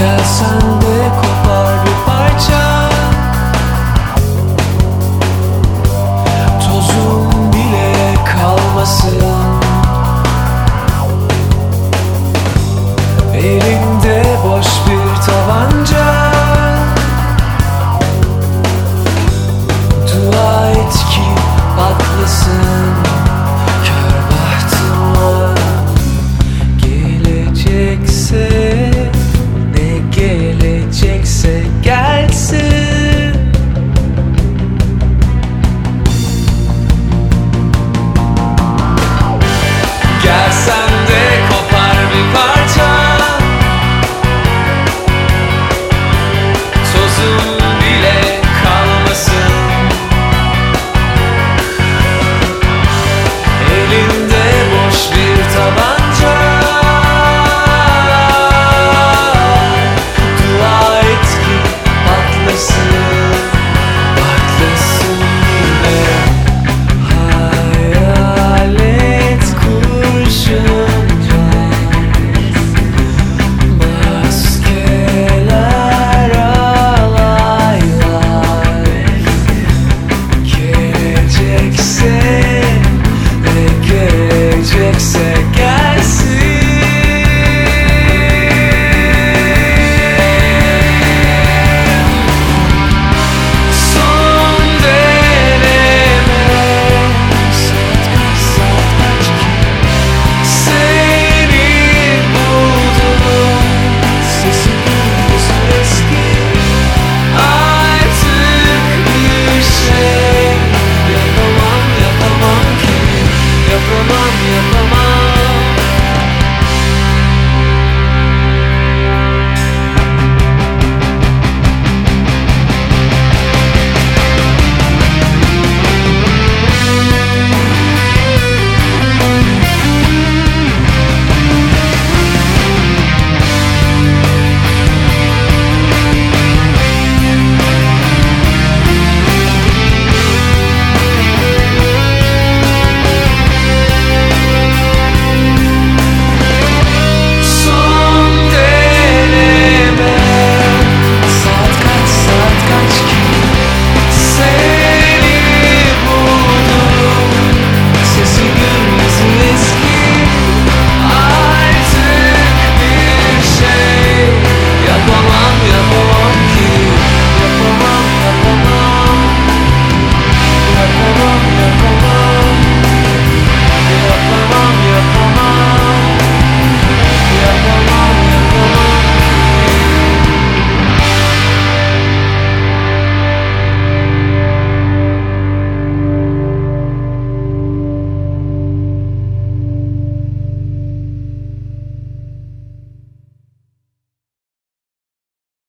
重ねこ much.